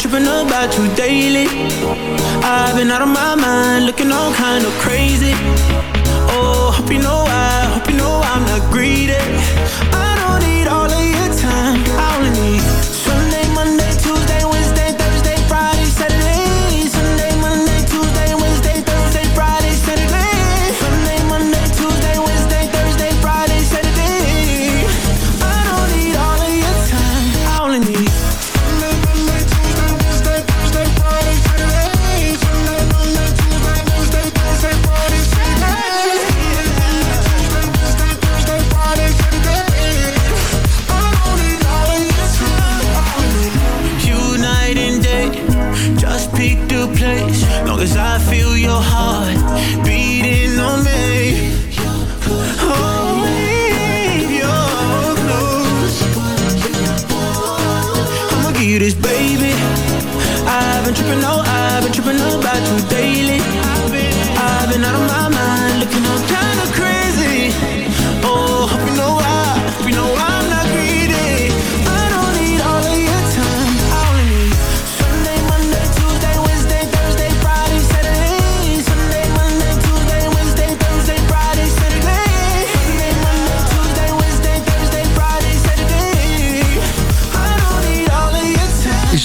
tripping about you daily. I've been out of my mind, looking all kind of crazy. Oh, hope you know I, hope you know I'm not greedy.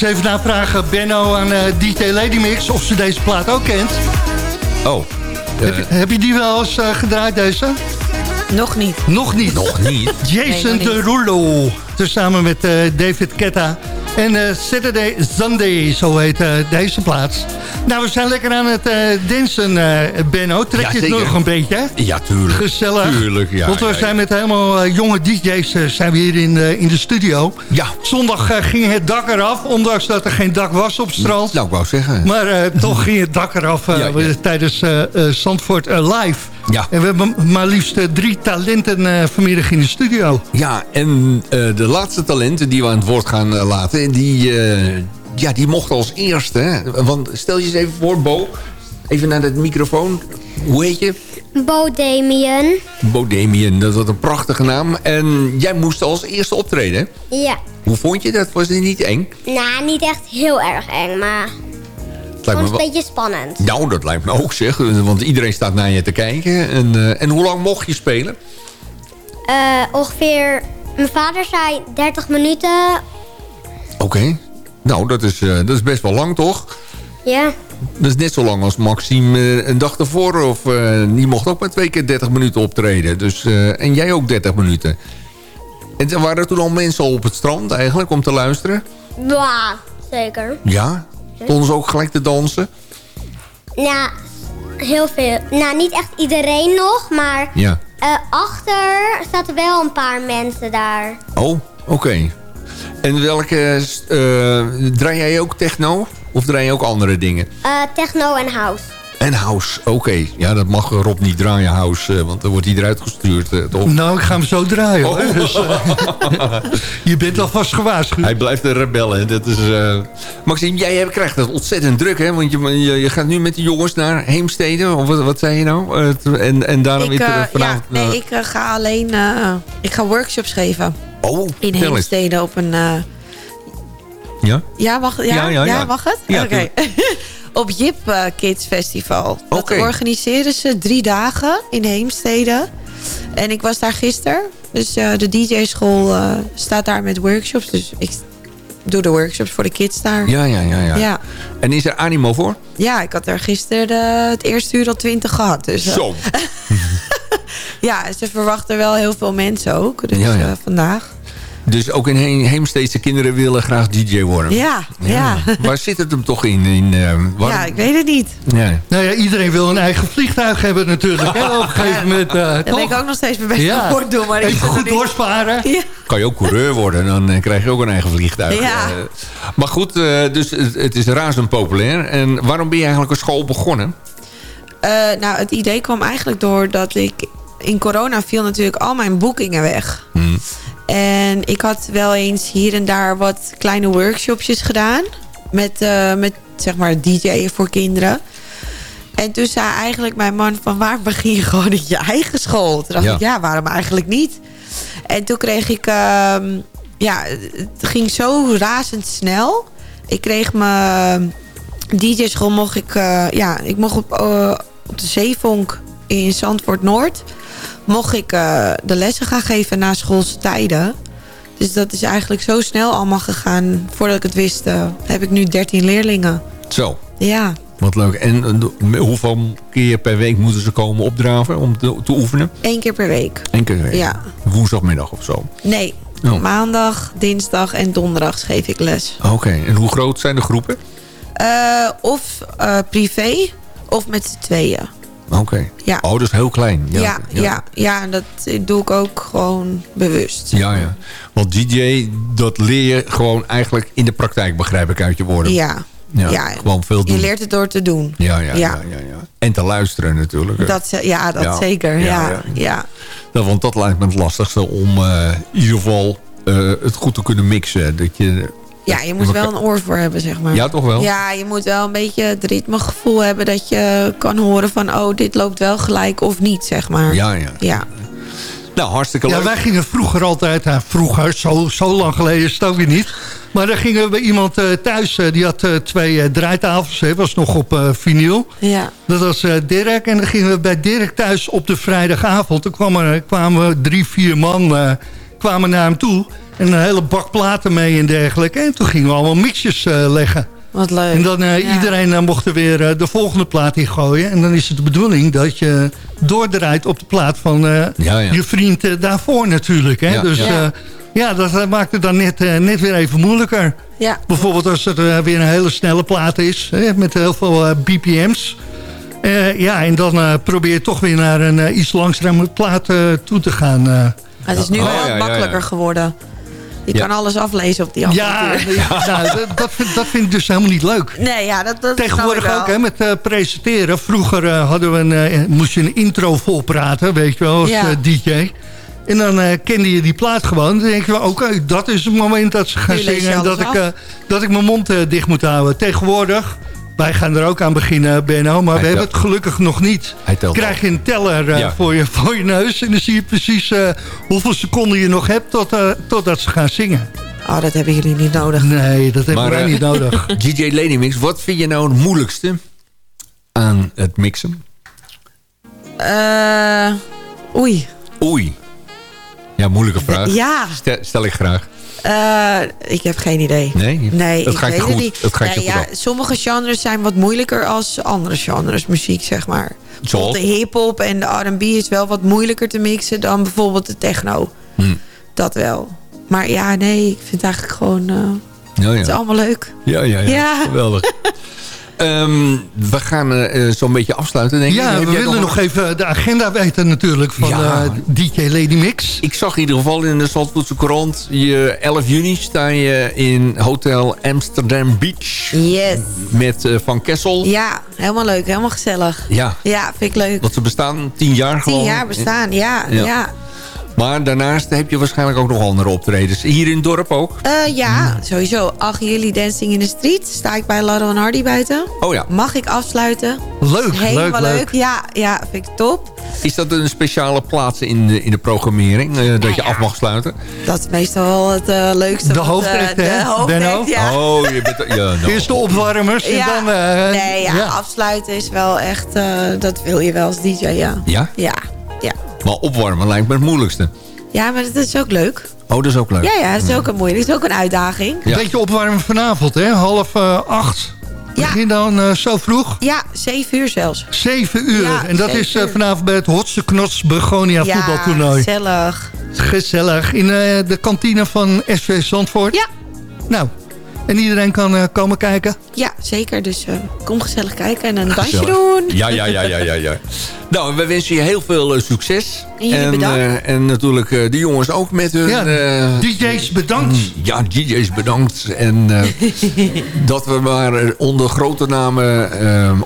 Even navragen, Benno, aan eh, DJ Lady Mix... of ze deze plaat ook kent. Oh. Heb, je- heb je die wel eens eh, gedraaid, deze? Nog niet. Nog niet. Nog niet. Jason Nee, nog niet. Derulo. Tezamen met eh, David Ketta. En eh, Saturday Sunday, zo heet eh, deze plaats. Nou, we zijn lekker aan het eh dansen, Benno. Trek Ja, je het nog een beetje? Ja, tuurlijk. Gezellig. Tuurlijk, ja. Want we ja, zijn met helemaal jonge DJ's zijn we hier in, de in de studio. Ja. Zondag ging het dak eraf, ondanks dat er geen dak was op het strand. Nou, ik wou zeggen. Maar toch ging het dak eraf tijdens Zandvoort Live. Ja. En we hebben maar liefst eh, drie talenten eh, vanmiddag in de studio. Ja, en eh, de laatste talenten die we aan het woord gaan laten... die, eh, ja, die mochten als eerste. Hè? Want stel je eens even voor, Bo. Even naar de microfoon. Hoe heet je? Bo Damien. Bo Damien, dat was een prachtige naam. En jij moest als eerste optreden. hè? Ja. Hoe vond je dat? Was het niet eng? Nou, niet echt heel erg eng, maar Het lijkt me wel- een beetje spannend. Nou, dat lijkt me ook zeg. Want iedereen staat naar je te kijken. En, eh, en hoe lang mocht je spelen? Eh, ongeveer, mijn vader zei 30 minuten. Oké. Nou, dat is, eh, dat is best wel lang, toch? Ja. Dat is net zo lang als Maxime een dag ervoor. Of, die mocht ook maar twee keer 30 minuten optreden. Dus, en jij ook 30 minuten. En waren er toen al mensen op het strand eigenlijk om te luisteren? Ja, zeker. Ja? Stonden ze ook gelijk te dansen? Ja, heel veel. Nou, niet echt iedereen nog, maar Ja. eh, achter zaten wel een paar mensen daar. Oh, oké. En welke... eh, draai jij ook techno? Of draai je ook andere dingen? Eh, techno en house. En house, oké. Ja, dat mag Rob niet draaien, house. eh, want dan wordt hij eruit gestuurd, eh, toch? Nou, ik ga hem zo draaien. hoor. Oh. Dus, eh, je bent alvast gewaarschuwd. Hij blijft een rebel, hè. Dat is, eh, Maxime, jij hebt- krijgt het ontzettend druk, hè? Want je, je, je gaat nu met de jongens naar Heemstede. Of wat, wat zei je nou? Eh, en, en daarom Ik, weer eh, ja, vanavond... nee, ik ga alleen... eh, ik ga workshops geven. Oh, In. Heemstede op een... eh, Ja? ja, mag, ja, Ja, ja, ja. mag het? Ja, Oké. op Jip eh, Kids Festival. Dat Oké. organiseren ze drie dagen in Heemstede. En ik was daar gisteren. Dus eh, de DJ-school eh, staat daar met workshops. Dus ik doe de workshops voor de kids daar. Ja, ja, ja, ja. Ja. En is er animo voor? Ja, ik had er gisteren de- het eerste uur al twintig gehad. Dus, Zo. ja, ze verwachten wel heel veel mensen ook. Dus Ja, ja. vandaag. Dus ook in He- Heemsteedse kinderen willen graag DJ worden? Ja, ja. Waar zit het hem toch in? in eh, waar- Ja, ik weet het niet. Ja. Nou ja, iedereen wil een eigen vliegtuig hebben natuurlijk. hè, op een gegeven moment, eh, Daar ben ik ook nog steeds mee bezig Ja. voor doen. Maar ik Even goed doorsparen. Ja. Kan je ook coureur worden, dan eh, krijg je ook een eigen vliegtuig. Ja. Maar goed, eh, dus het, het is razend populair. En waarom ben je eigenlijk een school begonnen? Eh, nou, het idee kwam eigenlijk doordat ik... In corona viel natuurlijk al mijn boekingen weg. Hmm. En ik had wel eens hier en daar wat kleine workshopjes gedaan. Met, eh, met zeg maar DJ'en voor kinderen. En toen zei eigenlijk mijn man van... waar begin je gewoon in je eigen school? Toen dacht Ja. ik, ja, waarom eigenlijk niet? En toen kreeg ik... ehm, ja, het ging zo razendsnel. Ik kreeg mijn DJ-school mocht ik... eh, ja, ik mocht op, eh, op de Zeevonk in Zandvoort Noord... mocht ik eh, de lessen gaan geven na schoolse tijden. Dus dat is eigenlijk zo snel allemaal gegaan. Voordat ik het wist, eh, heb ik nu 13 leerlingen. Zo, Ja, wat leuk. En eh, hoeveel keer per week moeten ze komen opdraven om te, te oefenen? één keer per week. Eén keer per week? Ja. Woensdagmiddag of zo? Nee, Oh. maandag, dinsdag en donderdag geef ik les. Oké, en hoe groot zijn de groepen? Of privé, of met z'n tweeën. Oké. Ja. Oh, dus heel klein. Ja, ja, ja. ja, en dat doe ik ook gewoon bewust. Ja, ja. Want DJ, dat leer je gewoon eigenlijk in de praktijk, begrijp ik uit je woorden. Ja. Ja, Ja, gewoon veel doen. Je leert het door te doen. Ja, ja, ja. Ja. En te luisteren natuurlijk. Dat, ja, dat zeker. Ja, Ja. Nou, want dat lijkt me het lastigste om eh, in ieder geval eh, het goed te kunnen mixen. Dat je, Ja, je moet wel een oor voor hebben, zeg maar. Ja, toch wel? Ja, je moet wel een beetje het ritmegevoel hebben... dat je kan horen van, oh, dit loopt wel gelijk of niet, zeg maar. Ja, ja. Ja. Nou, hartstikke Ja, leuk. wij gingen vroeger altijd, nou, vroeger, zo, zo lang geleden is het ook weer niet. Maar dan gingen we bij iemand eh, thuis, eh, die had eh, twee eh, draaitafels, hè, was nog op eh vinyl. Ja. Dat was eh, Dirk. En dan gingen we bij Dirk thuis op de vrijdagavond. Toen kwamen, er- kwamen we drie, vier man eh, kwamen naar hem toe. En een hele bak platen mee en dergelijke. En toen gingen we allemaal mixjes eh, leggen. Wat leuk. En dan eh, Ja. iedereen eh, mocht er weer de volgende plaat in gooien. En dan is het de bedoeling dat je doordraait op de plaat van eh, Ja, ja. je vriend daarvoor natuurlijk. Hè? Ja, dus ja. dat maakt het dan net, eh, net weer even moeilijker. Ja. Bijvoorbeeld als het eh, weer een hele snelle plaat is. Hè, met heel veel BPM's. Eh, ja, en dan eh, probeer je toch weer naar een iets langzame plaat toe te gaan. eh. Het is nu Oh, wel ja, wat ja, ja. makkelijker geworden. Je Ja. kan alles aflezen op die apparatuur. ja nou, dat, dat, vind, dat vind ik dus helemaal niet leuk. Nee, ja, dat, dat Tegenwoordig ook hè, met eh, presenteren. Vroeger eh, hadden we een, eh, moest je een intro volpraten, weet je wel, als Ja. DJ. En dan eh, kende je die plaat gewoon. Dan denk je, wel, oké, dat is het moment dat ze gaan zingen. En dat ik, eh, dat ik mijn mond eh, dicht moet houden. Tegenwoordig, wij gaan er ook aan beginnen, Benno. Maar Hij we hebben het gelukkig nog niet. Hij telt Krijg je een teller eh, Ja. voor, je, voor je neus. En dan zie je precies eh, hoeveel seconden je nog hebt tot, eh, totdat ze gaan zingen. Oh, dat hebben jullie niet nodig. Nee, dat hebben wij niet nodig. DJ Lady Mix, wat vind je nou het moeilijkste aan het mixen? Eh, oei. Oei. Ja, moeilijke vraag. Ja. Stel, stel ik graag. Eh, ik heb geen idee. Nee? Nee, Dat ik ga ik weet je goed- niet. dat ga ik je ja, sommige genres zijn wat moeilijker als andere genres muziek, zeg maar. Zoals? De hip-hop en de R&B is wel wat moeilijker te mixen dan bijvoorbeeld de techno. Hm. Dat wel. Maar ja, nee, ik vind het eigenlijk gewoon... eh, Ja, ja. Het is allemaal leuk. Ja, ja, ja. Ja. Geweldig. Ehm, we gaan eh, zo'n beetje afsluiten, denk ik. Ja, Heb we willen nog even de agenda weten natuurlijk van Ja. eh, DJ Lady Mix. Ik zag in ieder geval in de Zandvoortse Courant... Je 11 juni sta je in Hotel Amsterdam Beach. Yes. Met eh, Van Kessel. Ja, helemaal leuk. Helemaal gezellig. Ja. Ja, vind ik leuk. Want ze bestaan tien jaar gewoon. Tien jaar bestaan, ja. Ja. ja. Maar daarnaast heb je waarschijnlijk ook nog andere optredens. Hier in het dorp ook? Eh, ja, sowieso. 8 juli Dancing in the Street. Sta ik bij Lotto en Hardy buiten. Oh ja. Mag ik afsluiten? Leuk, Helemaal leuk, leuk. leuk. Ja, ja, vind ik top. Is dat een speciale plaats in de, in de programmering? eh, dat je af mag sluiten? Dat is meestal wel het eh, leukste. De de hè, Benno? ja. Oh, je bent... Ja, nou. Eerst de opwarmers en Ja. dan... eh, nee, ja, ja. afsluiten is wel echt... eh, dat wil je wel als DJ, ja. Ja? Ja, ja. Maar opwarmen lijkt me het moeilijkste. Ja, maar dat is ook leuk. Oh, dat is ook leuk. Ja, ja, dat is ook een moeilijk. Dat is ook een uitdaging. Een beetje opwarmen vanavond, hè? Half eh, acht. Begin dan eh, zo vroeg? Ja, zeven uur zelfs. Zeven uur. Ja, en dat is eh, vanavond bij het Hotse Knots Begonia ja, voetbaltoernooi. gezellig. Gezellig. In eh, de kantine van SV Zandvoort. Ja. Nou, en iedereen kan eh, komen kijken. Ja, zeker. Dus eh, kom gezellig kijken en een dansje doen. Ja, ja, ja, ja, ja, ja. Nou, we wensen je heel veel eh, succes. En jullie bedankt. eh, en natuurlijk eh, de jongens ook met hun... Ja, eh, DJ's bedankt. ja, DJ's bedankt. En eh, dat we maar onder grote namen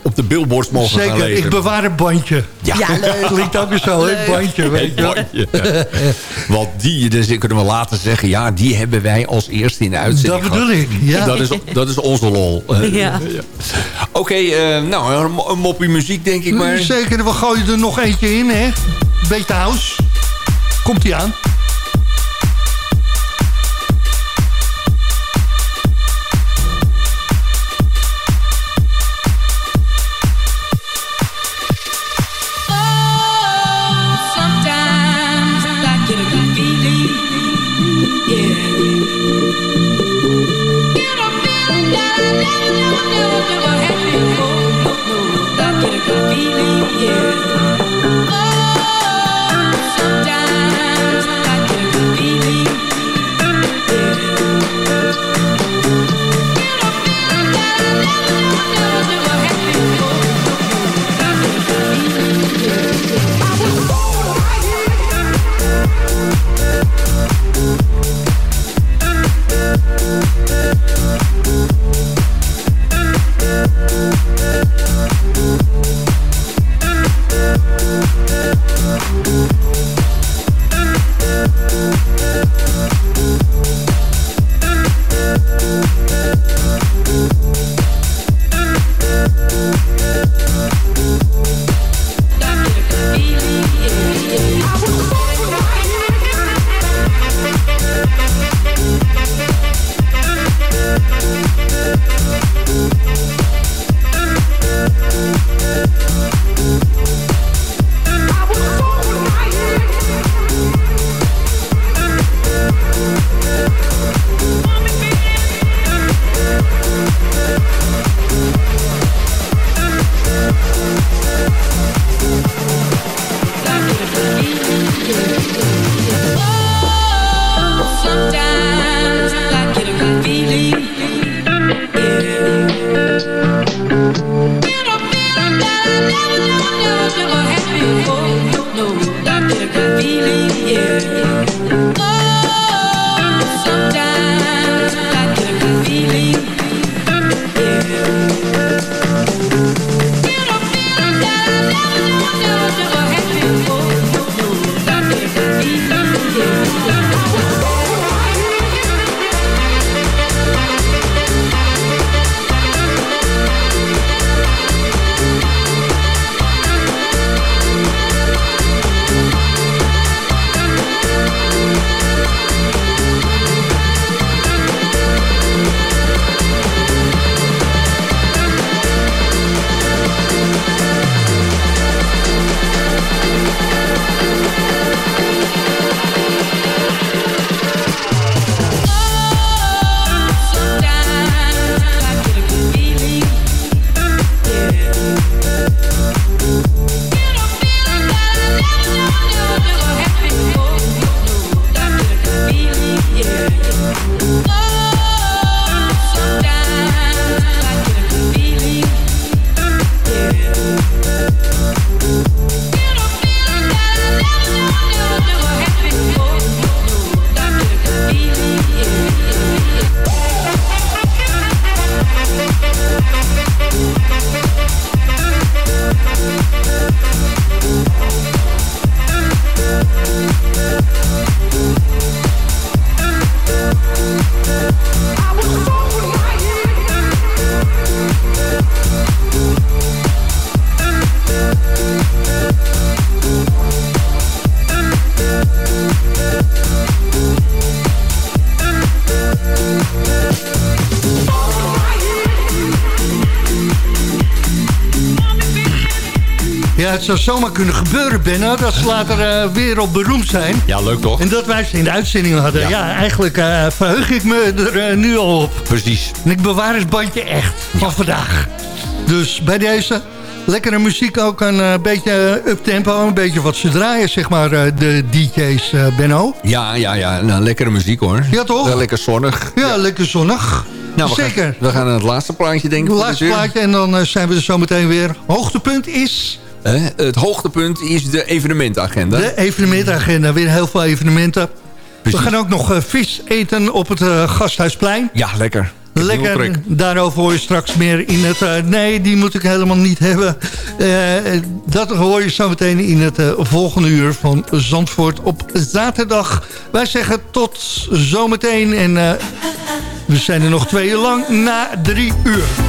op de billboards mogen gaan Zeker, lezen. ik bewaar het bandje. Ja. Ja, leuk. Klinkt ook zo? Het bandje, weet je wel. Ja. Want die, dus kunnen we later zeggen... ja, die hebben wij als eerste in de uitzending Dat bedoel gehad. ik, ja. Dat is, dat is onze lol. Eh, Ja. Oké, eh, nou, een, een moppie muziek denk ik maar. Zeker, we gooien er nog eentje in, hè? Beetje house. Komt ie aan. Zou zomaar kunnen gebeuren, Benno, dat ze later uh, wereldberoemd zijn. Ja, leuk toch? En dat wij ze in de uitzending hadden. Ja, ja eigenlijk uh, verheug ik me er uh, nu al op. Precies. En ik bewaar het bandje echt van ja. vandaag. Dus bij deze lekkere muziek ook een beetje uptempo. Een beetje wat ze draaien, zeg maar, de DJ's, Benno. Ja, ja, ja. Nou, lekkere muziek hoor. Ja, toch? lekker zonnig. Ja, ja. lekker zonnig. Nou, we Zeker. Gaan, we gaan naar het laatste plaatje, denk ik. Het laatste plaatje en dan zijn we er zo meteen weer. Hoogtepunt is... Uh, het hoogtepunt is de evenementagenda. De evenementagenda, weer heel veel evenementen. Precies. We gaan ook nog uh, vis eten op het uh, Gasthuisplein. Ja, lekker. Lekker, daarover hoor je straks meer in het... nee, die moet ik helemaal niet hebben. dat hoor je zo meteen in het volgende uur van Zandvoort op zaterdag. Wij zeggen tot zometeen en we zijn er nog twee uur lang na drie uur.